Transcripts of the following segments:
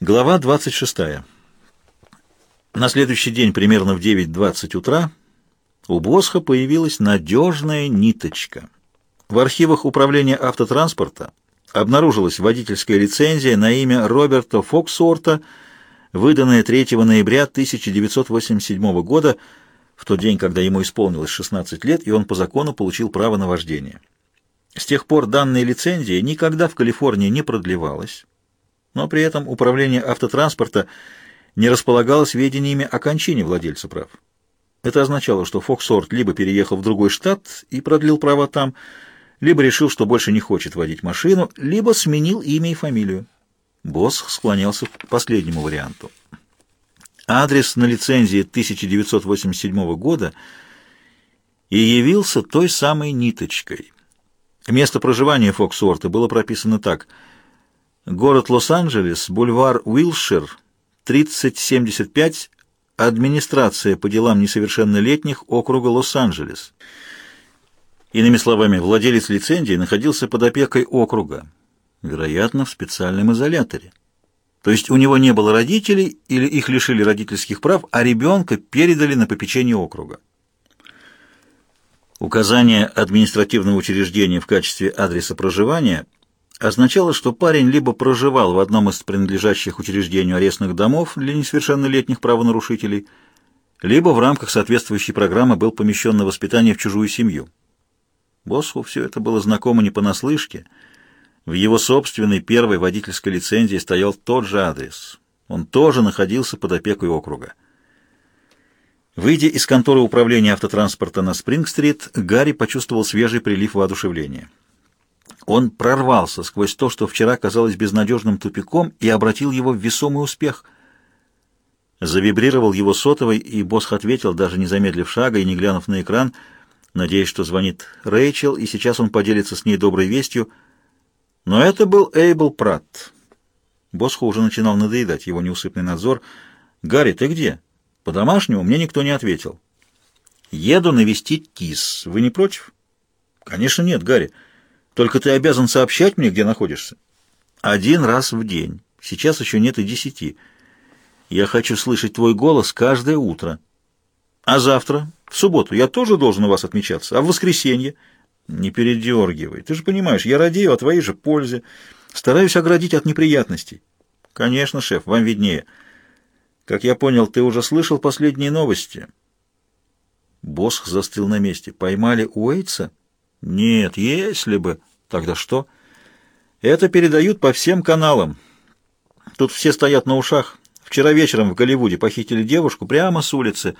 Глава 26. На следующий день, примерно в 9.20 утра, у Босха появилась надежная ниточка. В архивах управления автотранспорта обнаружилась водительская лицензия на имя Роберта Фоксорта, выданная 3 ноября 1987 года, в тот день, когда ему исполнилось 16 лет, и он по закону получил право на вождение. С тех пор данная лицензия никогда в Калифорнии не продлевалась, но при этом управление автотранспорта не располагало сведениями о кончине владельца прав. Это означало, что Фоксорт либо переехал в другой штат и продлил права там, либо решил, что больше не хочет водить машину, либо сменил имя и фамилию. Босс склонялся к последнему варианту. Адрес на лицензии 1987 года и явился той самой ниточкой. Место проживания Фоксорта было прописано так. Город Лос-Анджелес, бульвар Уилшир, 3075, администрация по делам несовершеннолетних округа Лос-Анджелес. Иными словами, владелец лицензии находился под опекой округа, вероятно, в специальном изоляторе. То есть у него не было родителей или их лишили родительских прав, а ребенка передали на попечение округа. Указание административного учреждения в качестве адреса проживания означало, что парень либо проживал в одном из принадлежащих учреждению арестных домов для несовершеннолетних правонарушителей, либо в рамках соответствующей программы был помещен на воспитание в чужую семью. Боссу все это было знакомо не понаслышке. В его собственной первой водительской лицензии стоял тот же адрес. Он тоже находился под опекой округа. Выйдя из конторы управления автотранспорта на Спринг-стрит, Гарри почувствовал свежий прилив воодушевления. Он прорвался сквозь то, что вчера казалось безнадежным тупиком, и обратил его в весомый успех. Завибрировал его сотовый, и Босх ответил, даже не замедлив шага и не глянув на экран, надеясь, что звонит Рэйчел, и сейчас он поделится с ней доброй вестью. Но это был Эйбл Пратт. Босху уже начинал надоедать его неусыпный надзор. «Гарри, ты где?» По-домашнему мне никто не ответил. Еду навестить кис. Вы не против? Конечно, нет, Гарри. Только ты обязан сообщать мне, где находишься. Один раз в день. Сейчас еще нет и десяти. Я хочу слышать твой голос каждое утро. А завтра, в субботу, я тоже должен у вас отмечаться. А в воскресенье? Не передергивай. Ты же понимаешь, я радею о твоей же пользе. Стараюсь оградить от неприятностей. Конечно, шеф, вам виднее. Как я понял, ты уже слышал последние новости?» Босх застыл на месте. «Поймали Уэйтса?» «Нет, если бы...» «Тогда что?» «Это передают по всем каналам. Тут все стоят на ушах. Вчера вечером в Голливуде похитили девушку прямо с улицы,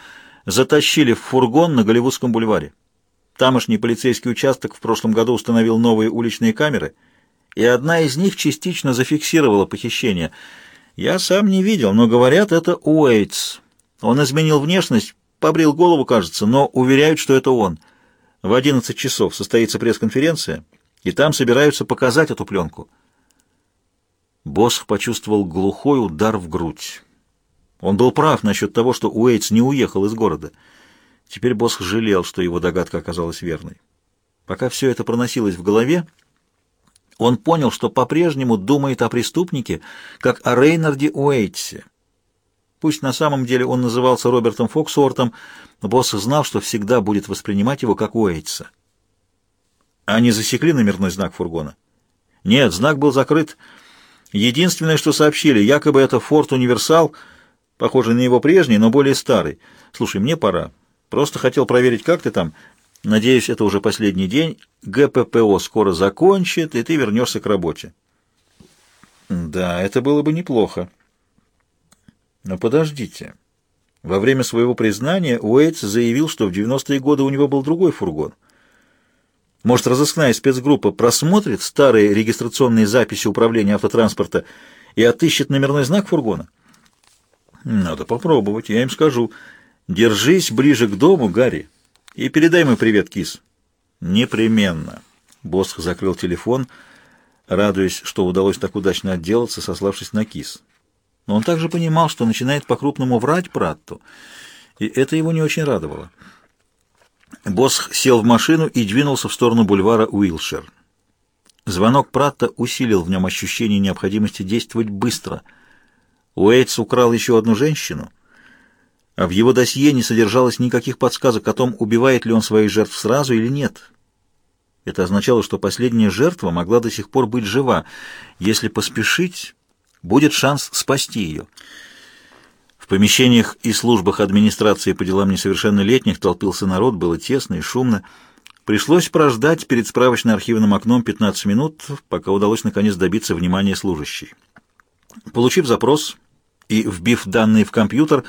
затащили в фургон на Голливудском бульваре. Тамошний полицейский участок в прошлом году установил новые уличные камеры, и одна из них частично зафиксировала похищение — я сам не видел, но говорят, это Уэйтс. Он изменил внешность, побрил голову, кажется, но уверяют, что это он. В 11 часов состоится пресс-конференция, и там собираются показать эту пленку. Босх почувствовал глухой удар в грудь. Он был прав насчет того, что Уэйтс не уехал из города. Теперь Босх жалел, что его догадка оказалась верной. Пока все это проносилось в голове, он понял, что по-прежнему думает о преступнике, как о Рейнарде Уэйтсе. Пусть на самом деле он назывался Робертом Фоксуортом, босс знал, что всегда будет воспринимать его как Уэйтса. Они засекли номерной знак фургона? Нет, знак был закрыт. Единственное, что сообщили, якобы это Форд Универсал, похожий на его прежний, но более старый. Слушай, мне пора. Просто хотел проверить, как ты там. Надеюсь, это уже последний день. ГППО скоро закончит, и ты вернешься к работе. Да, это было бы неплохо. Но подождите. Во время своего признания Уэйтс заявил, что в 90-е годы у него был другой фургон. Может, разыскная спецгруппа просмотрит старые регистрационные записи управления автотранспорта и отыщет номерной знак фургона? Надо попробовать, я им скажу. Держись ближе к дому, Гарри. И передай мой привет, кис. Непременно. Босх закрыл телефон, радуясь, что удалось так удачно отделаться, сославшись на кис. Но он также понимал, что начинает по-крупному врать Пратту, и это его не очень радовало. Босх сел в машину и двинулся в сторону бульвара Уилшер. Звонок Пратта усилил в нем ощущение необходимости действовать быстро. Уэйтс украл еще одну женщину, а в его досье не содержалось никаких подсказок о том, убивает ли он своих жертв сразу или нет. Это означало, что последняя жертва могла до сих пор быть жива. Если поспешить, будет шанс спасти ее. В помещениях и службах администрации по делам несовершеннолетних толпился народ, было тесно и шумно. Пришлось прождать перед справочно-архивным окном 15 минут, пока удалось наконец добиться внимания служащей. Получив запрос и вбив данные в компьютер,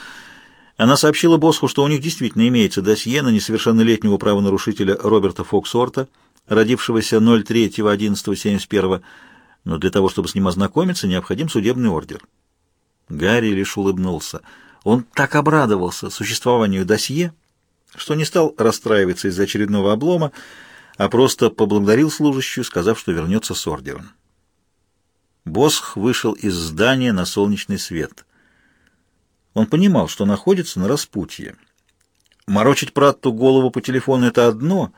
она сообщила Босху, что у них действительно имеется досье на несовершеннолетнего правонарушителя Роберта Фоксорта, родившегося 03.11.71, но для того, чтобы с ним ознакомиться, необходим судебный ордер. Гарри лишь улыбнулся. Он так обрадовался существованию досье, что не стал расстраиваться из-за очередного облома, а просто поблагодарил служащую, сказав, что вернется с ордером. Босх вышел из здания на солнечный свет. Он понимал, что находится на распутье. Морочить Пратту голову по телефону — это одно,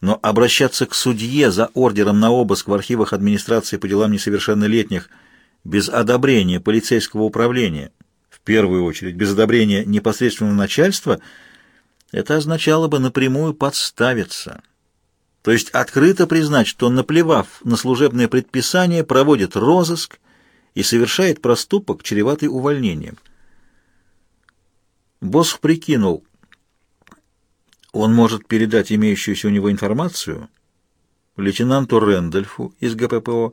но обращаться к судье за ордером на обыск в архивах администрации по делам несовершеннолетних без одобрения полицейского управления, в первую очередь без одобрения непосредственного начальства, это означало бы напрямую подставиться. То есть открыто признать, что, наплевав на служебное предписание, проводит розыск и совершает проступок, чреватый увольнением. Босх прикинул, он может передать имеющуюся у него информацию лейтенанту Рэндольфу из ГППО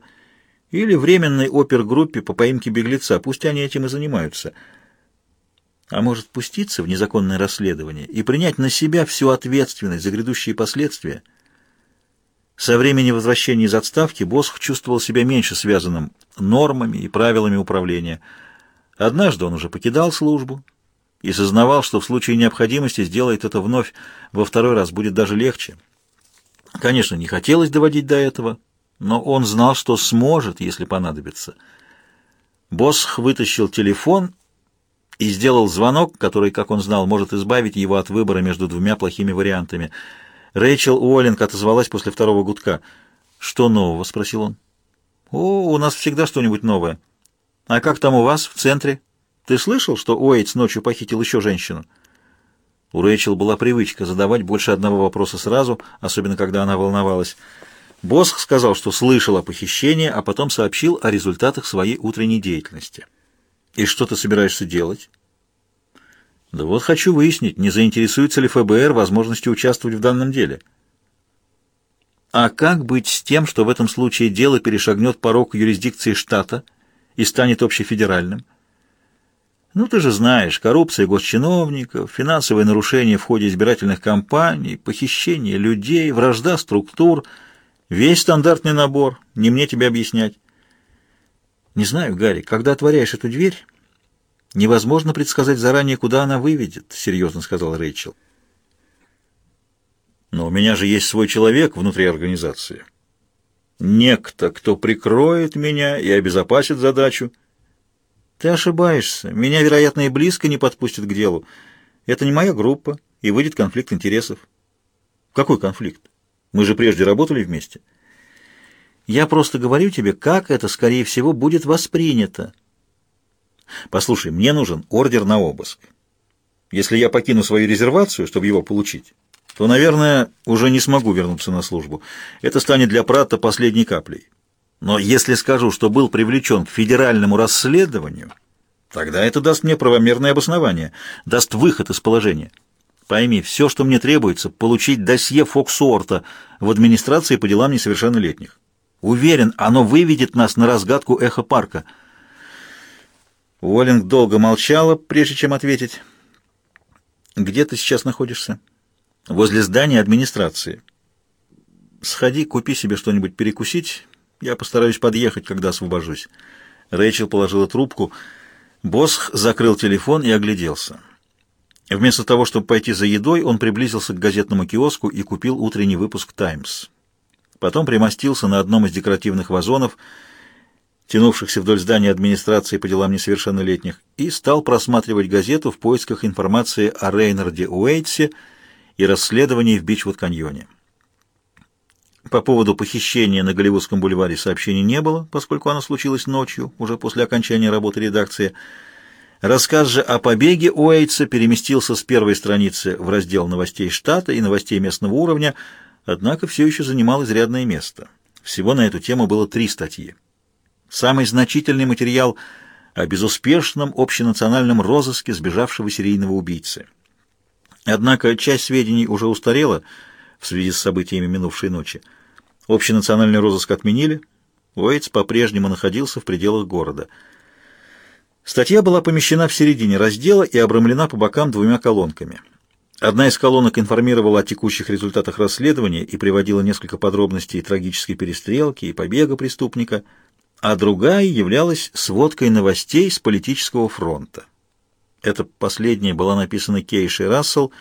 или временной опергруппе по поимке беглеца, пусть они этим и занимаются, а может пуститься в незаконное расследование и принять на себя всю ответственность за грядущие последствия. Со времени возвращения из отставки Босх чувствовал себя меньше связанным нормами и правилами управления. Однажды он уже покидал службу, и сознавал, что в случае необходимости сделает это вновь, во второй раз будет даже легче. Конечно, не хотелось доводить до этого, но он знал, что сможет, если понадобится. Босх вытащил телефон и сделал звонок, который, как он знал, может избавить его от выбора между двумя плохими вариантами. Рэйчел Уоллинг отозвалась после второго гудка. «Что нового?» — спросил он. «О, у нас всегда что-нибудь новое. А как там у вас, в центре?» Ты слышал, что Уэйтс ночью похитил еще женщину?» У Рэйчел была привычка задавать больше одного вопроса сразу, особенно когда она волновалась. Босх сказал, что слышал о похищении, а потом сообщил о результатах своей утренней деятельности. «И что ты собираешься делать?» «Да вот хочу выяснить, не заинтересуется ли ФБР возможностью участвовать в данном деле». «А как быть с тем, что в этом случае дело перешагнет порог юрисдикции штата и станет общефедеральным?» Ну, ты же знаешь, коррупция госчиновников, финансовые нарушения в ходе избирательных кампаний, похищение людей, вражда структур, весь стандартный набор, не мне тебе объяснять. Не знаю, Гарри, когда отворяешь эту дверь, невозможно предсказать заранее, куда она выведет, серьезно сказал Рэйчел. Но у меня же есть свой человек внутри организации. Некто, кто прикроет меня и обезопасит задачу. Ты ошибаешься. Меня, вероятно, и близко не подпустят к делу. Это не моя группа, и выйдет конфликт интересов. Какой конфликт? Мы же прежде работали вместе. Я просто говорю тебе, как это, скорее всего, будет воспринято. Послушай, мне нужен ордер на обыск. Если я покину свою резервацию, чтобы его получить, то, наверное, уже не смогу вернуться на службу. Это станет для Пратта последней каплей. Но если скажу, что был привлечен к федеральному расследованию, тогда это даст мне правомерное обоснование, даст выход из положения. Пойми, все, что мне требуется, получить досье Фоксуорта в администрации по делам несовершеннолетних. Уверен, оно выведет нас на разгадку эхо-парка. Уоллинг долго молчала, прежде чем ответить. «Где ты сейчас находишься?» «Возле здания администрации». «Сходи, купи себе что-нибудь перекусить я постараюсь подъехать, когда освобожусь. Рэйчел положила трубку. Босх закрыл телефон и огляделся. Вместо того, чтобы пойти за едой, он приблизился к газетному киоску и купил утренний выпуск «Таймс». Потом примостился на одном из декоративных вазонов, тянувшихся вдоль здания администрации по делам несовершеннолетних, и стал просматривать газету в поисках информации о Рейнарде Уэйтсе и расследовании в Бичвуд-каньоне. По поводу похищения на Голливудском бульваре сообщений не было, поскольку оно случилось ночью, уже после окончания работы редакции. Рассказ же о побеге Уэйтса переместился с первой страницы в раздел новостей штата и новостей местного уровня, однако все еще занимал изрядное место. Всего на эту тему было три статьи. Самый значительный материал о безуспешном общенациональном розыске сбежавшего серийного убийцы. Однако часть сведений уже устарела в связи с событиями минувшей ночи. Общенациональный розыск отменили, Уэйтс по-прежнему находился в пределах города. Статья была помещена в середине раздела и обрамлена по бокам двумя колонками – Одна из колонок информировала о текущих результатах расследования и приводила несколько подробностей трагической перестрелки и побега преступника, а другая являлась сводкой новостей с политического фронта. Эта последняя была написана Кейшей Рассел,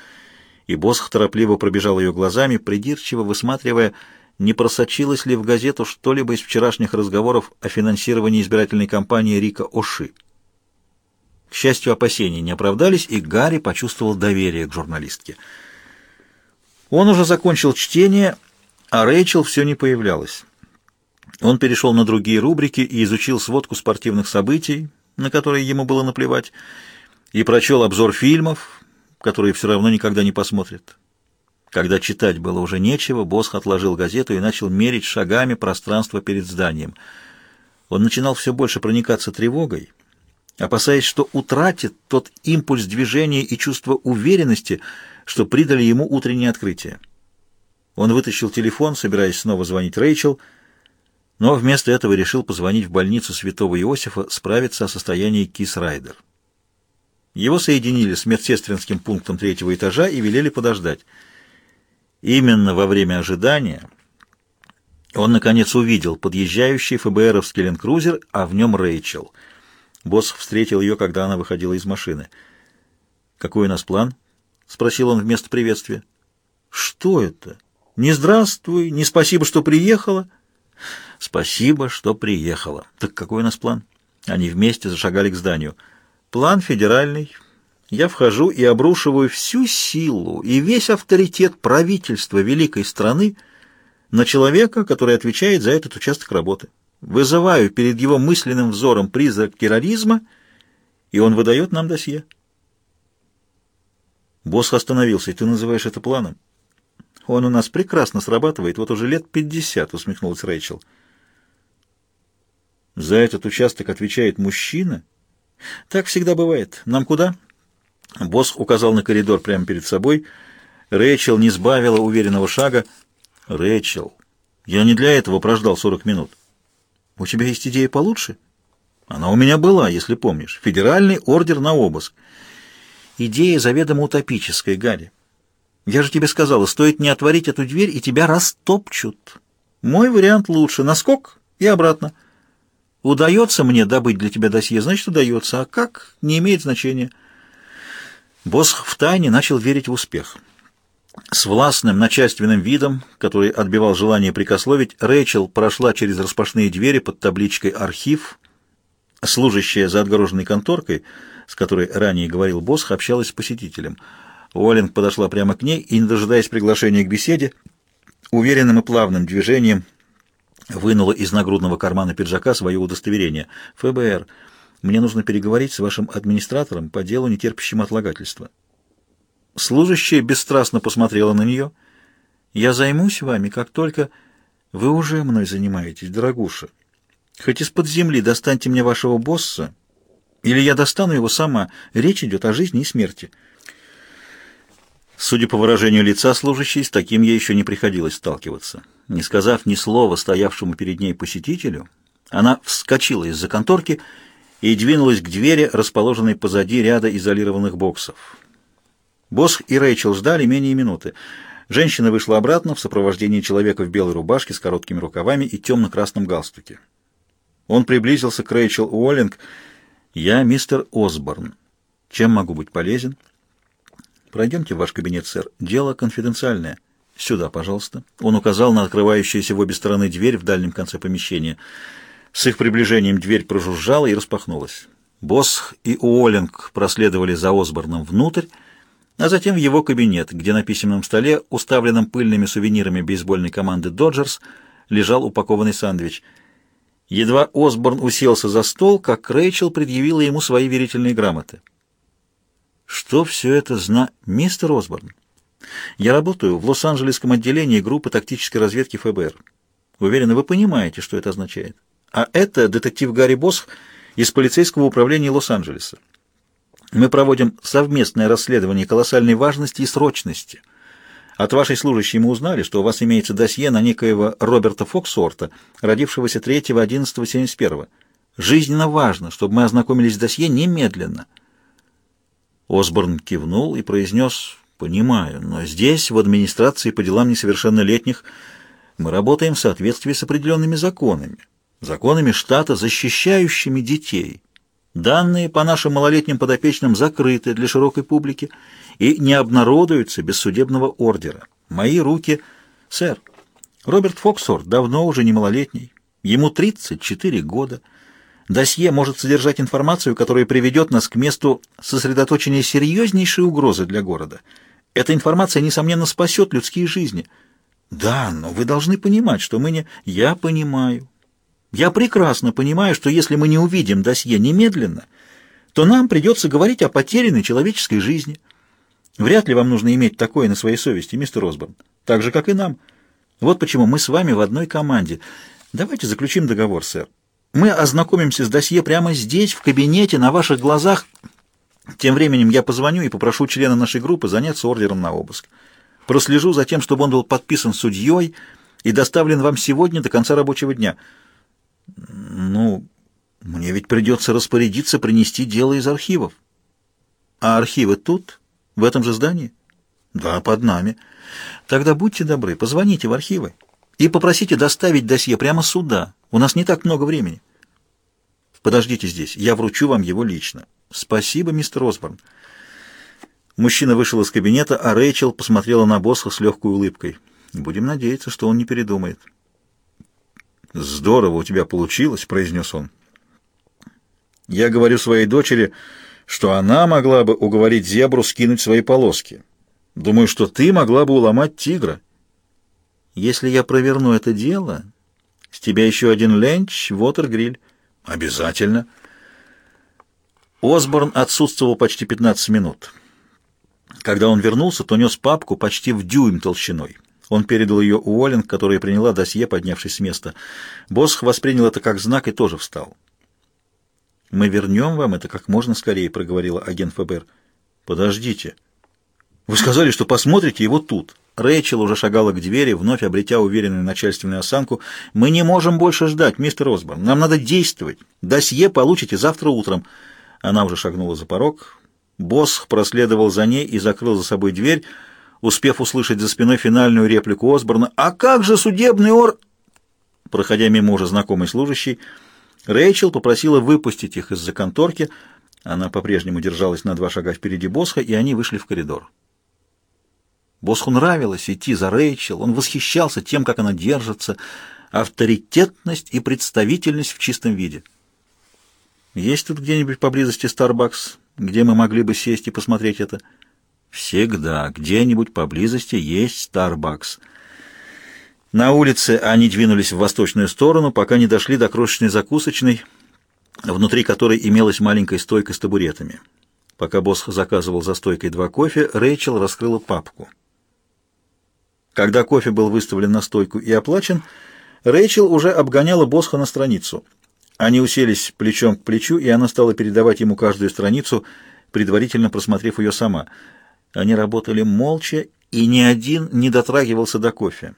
Босх торопливо пробежал ее глазами, придирчиво высматривая, не просочилось ли в газету что-либо из вчерашних разговоров о финансировании избирательной кампании Рика Оши. К счастью, опасения не оправдались, и Гарри почувствовал доверие к журналистке. Он уже закончил чтение, а Рэйчел все не появлялась. Он перешел на другие рубрики и изучил сводку спортивных событий, на которые ему было наплевать, и прочел обзор фильмов, которые все равно никогда не посмотрит. Когда читать было уже нечего, Босх отложил газету и начал мерить шагами пространство перед зданием. Он начинал все больше проникаться тревогой, опасаясь, что утратит тот импульс движения и чувство уверенности, что придали ему утреннее открытие. Он вытащил телефон, собираясь снова звонить Рэйчел, но вместо этого решил позвонить в больницу святого Иосифа справиться о состоянии Кис Райдер. Его соединили с медсестринским пунктом третьего этажа и велели подождать. Именно во время ожидания он, наконец, увидел подъезжающий ФБРовский ленд-крузер, а в нем Рэйчел — Босс встретил ее, когда она выходила из машины. «Какой у нас план?» — спросил он вместо приветствия. «Что это? Не здравствуй, не спасибо, что приехала?» «Спасибо, что приехала. Так какой у нас план?» Они вместе зашагали к зданию. «План федеральный. Я вхожу и обрушиваю всю силу и весь авторитет правительства великой страны на человека, который отвечает за этот участок работы». Вызываю перед его мысленным взором призрак терроризма, и он выдает нам досье. Босс остановился. Ты называешь это планом? Он у нас прекрасно срабатывает, вот уже лет пятьдесят, усмехнулась Рэйчел. За этот участок отвечает мужчина? Так всегда бывает. Нам куда? Босс указал на коридор прямо перед собой. Рэйчел не сбавила уверенного шага. Рэйчел, я не для этого прождал сорок минут. У тебя есть идея получше? Она у меня была, если помнишь. Федеральный ордер на обыск. Идея заведомо утопическая, Гарри. Я же тебе сказала, стоит не отворить эту дверь, и тебя растопчут. Мой вариант лучше. Наскок и обратно. Удается мне добыть для тебя досье, значит, удается. А как, не имеет значения. Босс втайне начал верить в успех. С властным, начальственным видом, который отбивал желание прикословить, Рэйчел прошла через распашные двери под табличкой «Архив». Служащая за отгороженной конторкой, с которой ранее говорил Босх, общалась с посетителем. Уоллинг подошла прямо к ней и, не дожидаясь приглашения к беседе, уверенным и плавным движением вынула из нагрудного кармана пиджака свое удостоверение. «ФБР, мне нужно переговорить с вашим администратором по делу, нетерпящему отлагательства». Служащая бесстрастно посмотрела на нее. «Я займусь вами, как только вы уже мной занимаетесь, дорогуша. Хоть из-под земли достаньте мне вашего босса, или я достану его сама. Речь идет о жизни и смерти». Судя по выражению лица служащей, с таким ей еще не приходилось сталкиваться. Не сказав ни слова стоявшему перед ней посетителю, она вскочила из-за конторки и двинулась к двери, расположенной позади ряда изолированных боксов. Босх и Рэйчел ждали менее минуты. Женщина вышла обратно в сопровождении человека в белой рубашке с короткими рукавами и темно-красном галстуке. Он приблизился к Рэйчел Уоллинг. «Я мистер Осборн. Чем могу быть полезен?» «Пройдемте в ваш кабинет, сэр. Дело конфиденциальное. Сюда, пожалуйста». Он указал на открывающуюся в обе стороны дверь в дальнем конце помещения. С их приближением дверь прожужжала и распахнулась. Босх и Уоллинг проследовали за Осборном внутрь, а затем в его кабинет, где на письменном столе, уставленном пыльными сувенирами бейсбольной команды «Доджерс», лежал упакованный сандвич. Едва Осборн уселся за стол, как Рэйчел предъявила ему свои верительные грамоты. «Что все это зна...» «Мистер Осборн, я работаю в Лос-Анджелесском отделении группы тактической разведки ФБР. Уверена, вы понимаете, что это означает. А это детектив Гарри Босх из полицейского управления Лос-Анджелеса. Мы проводим совместное расследование колоссальной важности и срочности. От вашей служащей мы узнали, что у вас имеется досье на некоего Роберта Фоксорта, родившегося 3.11.71. Жизненно важно, чтобы мы ознакомились с досье немедленно. Осборн кивнул и произнес «Понимаю, но здесь, в администрации по делам несовершеннолетних, мы работаем в соответствии с определенными законами, законами штата, защищающими детей». Данные по нашим малолетним подопечным закрыты для широкой публики и не обнародуются без судебного ордера. Мои руки... Сэр, Роберт Фоксорт давно уже не малолетний. Ему 34 года. Досье может содержать информацию, которая приведет нас к месту сосредоточения серьезнейшей угрозы для города. Эта информация, несомненно, спасет людские жизни. Да, но вы должны понимать, что мы не... Я понимаю. Я прекрасно понимаю, что если мы не увидим досье немедленно, то нам придется говорить о потерянной человеческой жизни. Вряд ли вам нужно иметь такое на своей совести, мистер Осборн. Так же, как и нам. Вот почему мы с вами в одной команде. Давайте заключим договор, сэр. Мы ознакомимся с досье прямо здесь, в кабинете, на ваших глазах. Тем временем я позвоню и попрошу члена нашей группы заняться ордером на обыск. Прослежу за тем, чтобы он был подписан судьей и доставлен вам сегодня до конца рабочего дня. Ну, мне ведь придется распорядиться принести дело из архивов. А архивы тут, в этом же здании? Да, под нами. Тогда будьте добры, позвоните в архивы и попросите доставить досье прямо сюда. У нас не так много времени. Подождите здесь, я вручу вам его лично. Спасибо, мистер Осборн. Мужчина вышел из кабинета, а Рэйчел посмотрела на босса с легкой улыбкой. Будем надеяться, что он не передумает. «Здорово у тебя получилось», — произнес он. «Я говорю своей дочери, что она могла бы уговорить зебру скинуть свои полоски. Думаю, что ты могла бы уломать тигра». «Если я проверну это дело, с тебя еще один ленч, вотергриль». «Обязательно». Осборн отсутствовал почти 15 минут. Когда он вернулся, то нес папку почти в дюйм толщиной. Он передал ее Уоллинг, которая приняла досье, поднявшись с места. Босх воспринял это как знак и тоже встал. «Мы вернем вам это как можно скорее», — проговорила агент ФБР. «Подождите. Вы сказали, что посмотрите его тут». Рэйчел уже шагала к двери, вновь обретя уверенную начальственную осанку. «Мы не можем больше ждать, мистер Осборн. Нам надо действовать. Досье получите завтра утром». Она уже шагнула за порог. Босх проследовал за ней и закрыл за собой дверь, успев услышать за спиной финальную реплику Осборна «А как же судебный ор...» Проходя мимо уже знакомый служащий, Рэйчел попросила выпустить их из-за конторки. Она по-прежнему держалась на два шага впереди Босха, и они вышли в коридор. Босху нравилось идти за Рэйчел, он восхищался тем, как она держится, авторитетность и представительность в чистом виде. «Есть тут где-нибудь поблизости Starbucks, где мы могли бы сесть и посмотреть это?» Всегда где-нибудь поблизости есть Starbucks. На улице они двинулись в восточную сторону, пока не дошли до крошечной закусочной, внутри которой имелась маленькая стойка с табуретами. Пока босс заказывал за стойкой два кофе, Рэйчел раскрыла папку. Когда кофе был выставлен на стойку и оплачен, Рэйчел уже обгоняла Босха на страницу. Они уселись плечом к плечу, и она стала передавать ему каждую страницу, предварительно просмотрев ее сама — они работали молча, и ни один не дотрагивался до кофе.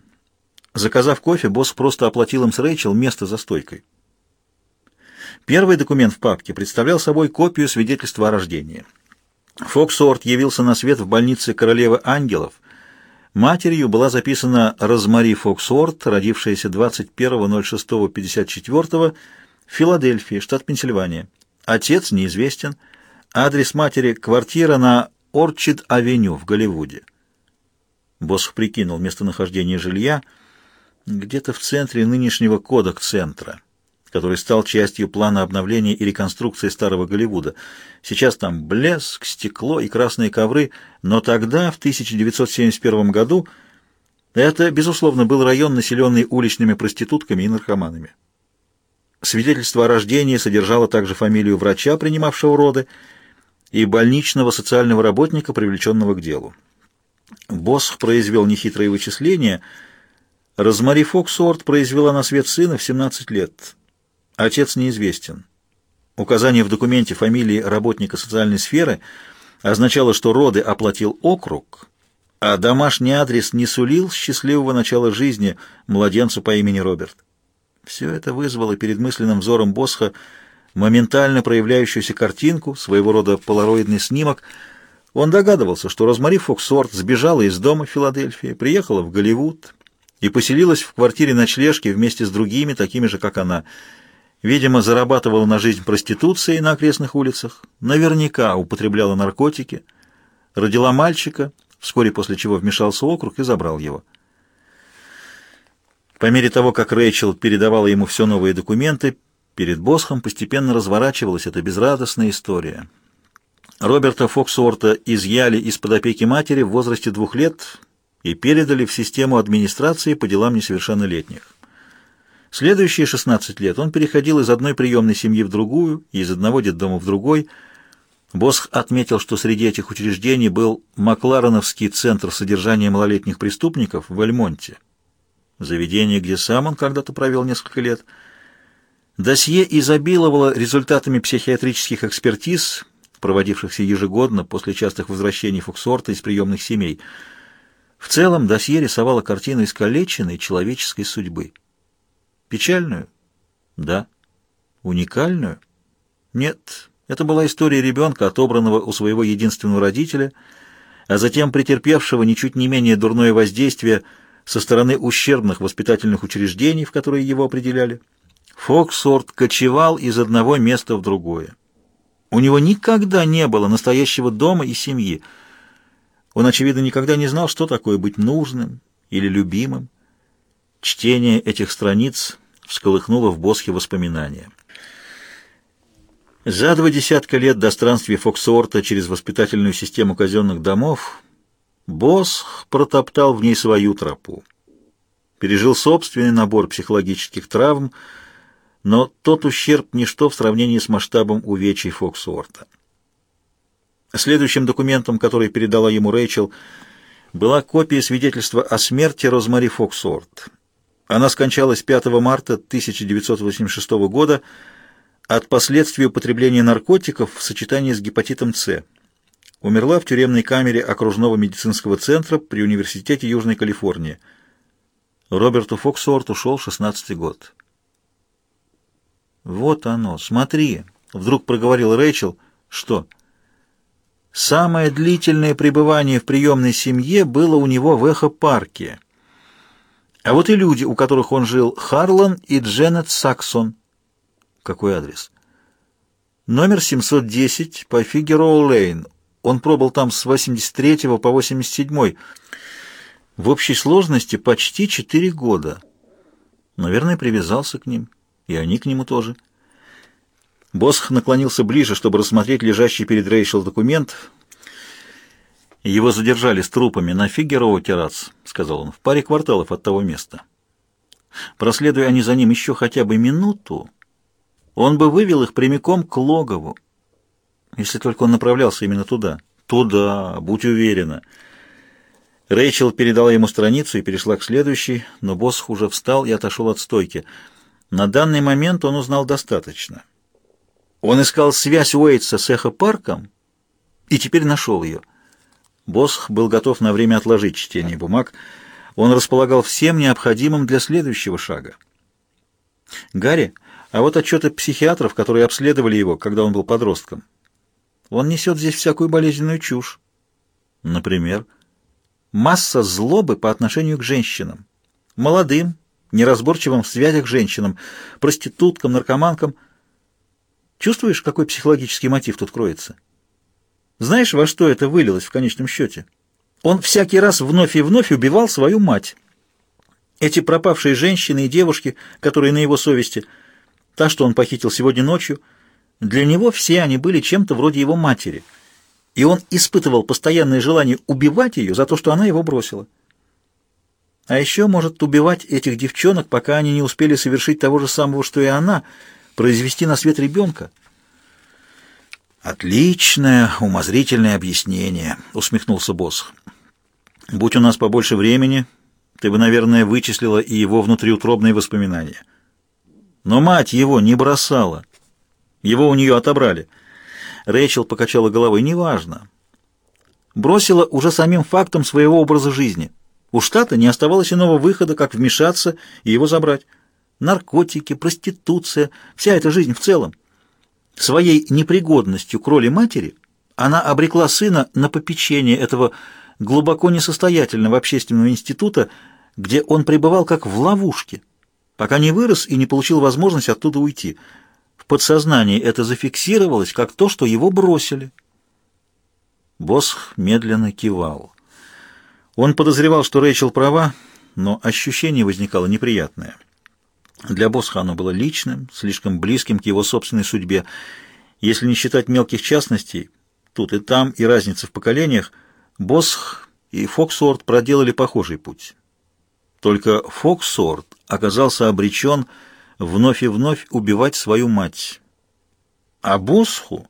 Заказав кофе, босс просто оплатил им с Рэйчел место за стойкой. Первый документ в папке представлял собой копию свидетельства о рождении. Фоксорт явился на свет в больнице Королевы Ангелов. Матерью была записана Розмари Фоксорт, родившаяся 21.06.54 в Филадельфии, штат Пенсильвания. Отец неизвестен. Адрес матери – квартира на Орчид-авеню в Голливуде. Босх прикинул местонахождение жилья где-то в центре нынешнего кодек-центра. который стал частью плана обновления и реконструкции старого Голливуда. Сейчас там блеск, стекло и красные ковры, но тогда, в 1971 году, это, безусловно, был район, населенный уличными проститутками и наркоманами. Свидетельство о рождении содержало также фамилию врача, принимавшего роды, и больничного социального работника, привлеченного к делу. Босх произвел нехитрые вычисления. Розмари Фоксуорт произвела на свет сына в 17 лет. Отец неизвестен. Указание в документе фамилии работника социальной сферы означало, что роды оплатил округ, а домашний адрес не сулил счастливого начала жизни младенцу по имени Роберт. Все это вызвало перед мысленным взором Босха моментально проявляющуюся картинку, своего рода полароидный снимок. Он догадывался, что Розмари Фоксорт сбежала из дома в Филадельфии, приехала в Голливуд и поселилась в квартире ночлежки вместе с другими, такими же, как она – Видимо, зарабатывала на жизнь проституцией на окрестных улицах, наверняка употребляла наркотики, родила мальчика, вскоре после чего вмешался округ и забрал его. По мере того, как Рэйчел передавала ему все новые документы, перед Босхом постепенно разворачивалась эта безрадостная история. Роберта Фоксуорта изъяли из-под опеки матери в возрасте двух лет и передали в систему администрации по делам несовершеннолетних. Следующие 16 лет он переходил из одной приемной семьи в другую, из одного детдома в другой. Босх отметил, что среди этих учреждений был Маклареновский центр содержания малолетних преступников в Эльмонте, заведение, где сам он когда-то провел несколько лет. Досье изобиловало результатами психиатрических экспертиз, проводившихся ежегодно после частых возвращений Фоксорта из приемных семей. В целом досье рисовало картину искалеченной человеческой судьбы. Печальную? Да. Уникальную? Нет. Это была история ребенка, отобранного у своего единственного родителя, а затем претерпевшего ничуть не менее дурное воздействие со стороны ущербных воспитательных учреждений, в которые его определяли. Фоксорт кочевал из одного места в другое. У него никогда не было настоящего дома и семьи. Он, очевидно, никогда не знал, что такое быть нужным или любимым. Чтение этих страниц всколыхнуло в Босхе воспоминания. За два десятка лет до странствий Фоксорта через воспитательную систему казенных домов Босх протоптал в ней свою тропу. Пережил собственный набор психологических травм, но тот ущерб – ничто в сравнении с масштабом увечий Фоксуорта. Следующим документом, который передала ему Рэйчел, была копия свидетельства о смерти Розмари Фоксуорт – она скончалась 5 марта 1986 года от последствий употребления наркотиков в сочетании с гепатитом С. Умерла в тюремной камере окружного медицинского центра при Университете Южной Калифорнии. Роберту Фоксуорту ушел 16 год. «Вот оно, смотри!» — вдруг проговорил Рэйчел. «Что?» «Самое длительное пребывание в приемной семье было у него в Эхо-парке». А вот и люди, у которых он жил, Харлан и Дженнет Саксон. Какой адрес? Номер 710 по Фигероу-Лейн. Он пробыл там с 83 по 87. В общей сложности почти 4 года. Наверное, привязался к ним. И они к нему тоже. Босх наклонился ближе, чтобы рассмотреть лежащий перед Рейшел документ. Его задержали с трупами на Фигерово террац, сказал он, в паре кварталов от того места. Проследуя они за ним еще хотя бы минуту, он бы вывел их прямиком к логову, если только он направлялся именно туда. Туда, будь уверена. Рэйчел передала ему страницу и перешла к следующей, но босс уже встал и отошел от стойки. На данный момент он узнал достаточно. Он искал связь Уэйтса с эхо-парком и теперь нашел ее — Босх был готов на время отложить чтение бумаг. Он располагал всем необходимым для следующего шага. «Гарри, а вот отчеты психиатров, которые обследовали его, когда он был подростком. Он несет здесь всякую болезненную чушь. Например, масса злобы по отношению к женщинам. Молодым, неразборчивым в связях женщинам, проституткам, наркоманкам. Чувствуешь, какой психологический мотив тут кроется?» Знаешь, во что это вылилось в конечном счете? Он всякий раз вновь и вновь убивал свою мать. Эти пропавшие женщины и девушки, которые на его совести, та, что он похитил сегодня ночью, для него все они были чем-то вроде его матери, и он испытывал постоянное желание убивать ее за то, что она его бросила. А еще может убивать этих девчонок, пока они не успели совершить того же самого, что и она, произвести на свет ребенка. «Отличное, умозрительное объяснение», — усмехнулся босс. «Будь у нас побольше времени, ты бы, наверное, вычислила и его внутриутробные воспоминания. Но мать его не бросала. Его у нее отобрали». Рэйчел покачала головой. «Неважно. Бросила уже самим фактом своего образа жизни». У штата не оставалось иного выхода, как вмешаться и его забрать. Наркотики, проституция, вся эта жизнь в целом. Своей непригодностью к роли матери она обрекла сына на попечение этого глубоко несостоятельного общественного института, где он пребывал как в ловушке, пока не вырос и не получил возможность оттуда уйти. В подсознании это зафиксировалось как то, что его бросили. Босх медленно кивал. Он подозревал, что Рэйчел права, но ощущение возникало неприятное. Для Босха оно было личным, слишком близким к его собственной судьбе. Если не считать мелких частностей, тут и там, и разницы в поколениях, Босх и Фоксорт проделали похожий путь. Только Фоксорт оказался обречен вновь и вновь убивать свою мать. А Босху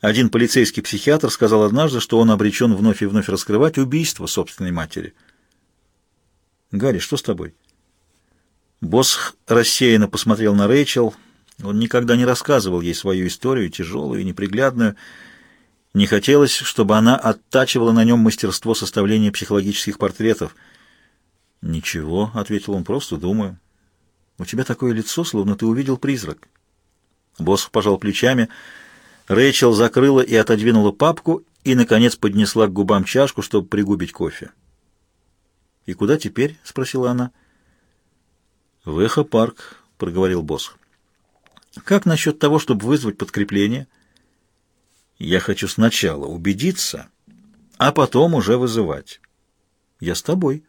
один полицейский психиатр сказал однажды, что он обречен вновь и вновь раскрывать убийство собственной матери. «Гарри, что с тобой?» Босх рассеянно посмотрел на Рэйчел. Он никогда не рассказывал ей свою историю, тяжелую и неприглядную. Не хотелось, чтобы она оттачивала на нем мастерство составления психологических портретов. «Ничего», — ответил он, — «просто думаю». «У тебя такое лицо, словно ты увидел призрак». Босх пожал плечами — Рэйчел закрыла и отодвинула папку и, наконец, поднесла к губам чашку, чтобы пригубить кофе. «И куда теперь?» — спросила она. «В Эхо-парк», — проговорил босс. «Как насчет того, чтобы вызвать подкрепление?» «Я хочу сначала убедиться, а потом уже вызывать». «Я с тобой».